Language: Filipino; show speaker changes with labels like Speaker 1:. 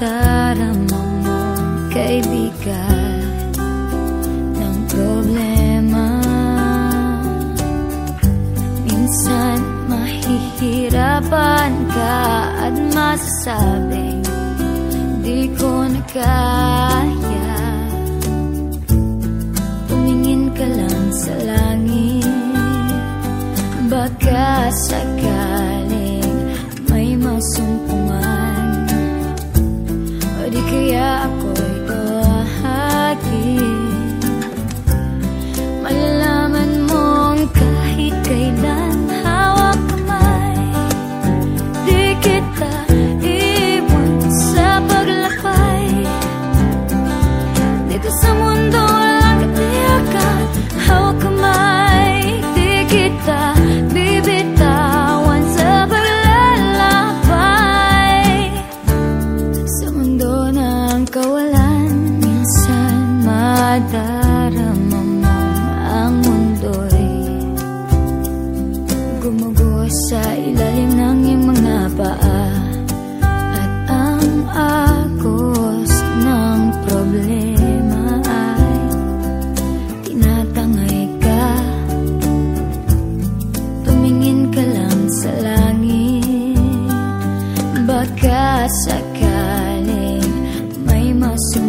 Speaker 1: darama mo kaibigan ng problema. Minsan mahihirapan ka at masasabing di ko na kaya. Tumingin ka lang sa langit Baka sakaling Nadarama mong ang mundo'y Gumuguhos sa ilalim ng iyong mga paa. At ang agos ng problema ay Tinatangay ka. Tumingin ka lang sa langit. Baka sakaling may masunod